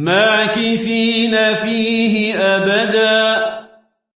ماكثين فيه أبدا.